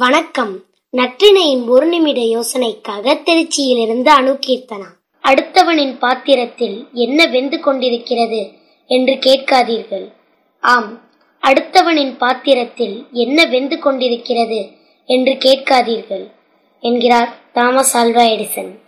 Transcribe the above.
வணக்கம். நற்றினையின் ஒரு நிமிட யோசனைக்காக திருச்சியிலிருந்து அணுகீர்த்தனா அடுத்தவனின் பாத்திரத்தில் என்ன வெந்து கொண்டிருக்கிறது என்று கேட்காதீர்கள். ஆம் அடுத்தவனின் பாத்திரத்தில் என்ன வெந்து கொண்டிருக்கிறது என்று கேட்காதீர்கள் என்கிறார் தாமஸ் ஆல்வா எடிசன்.